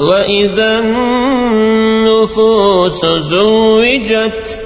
وإذا النفوس زوجت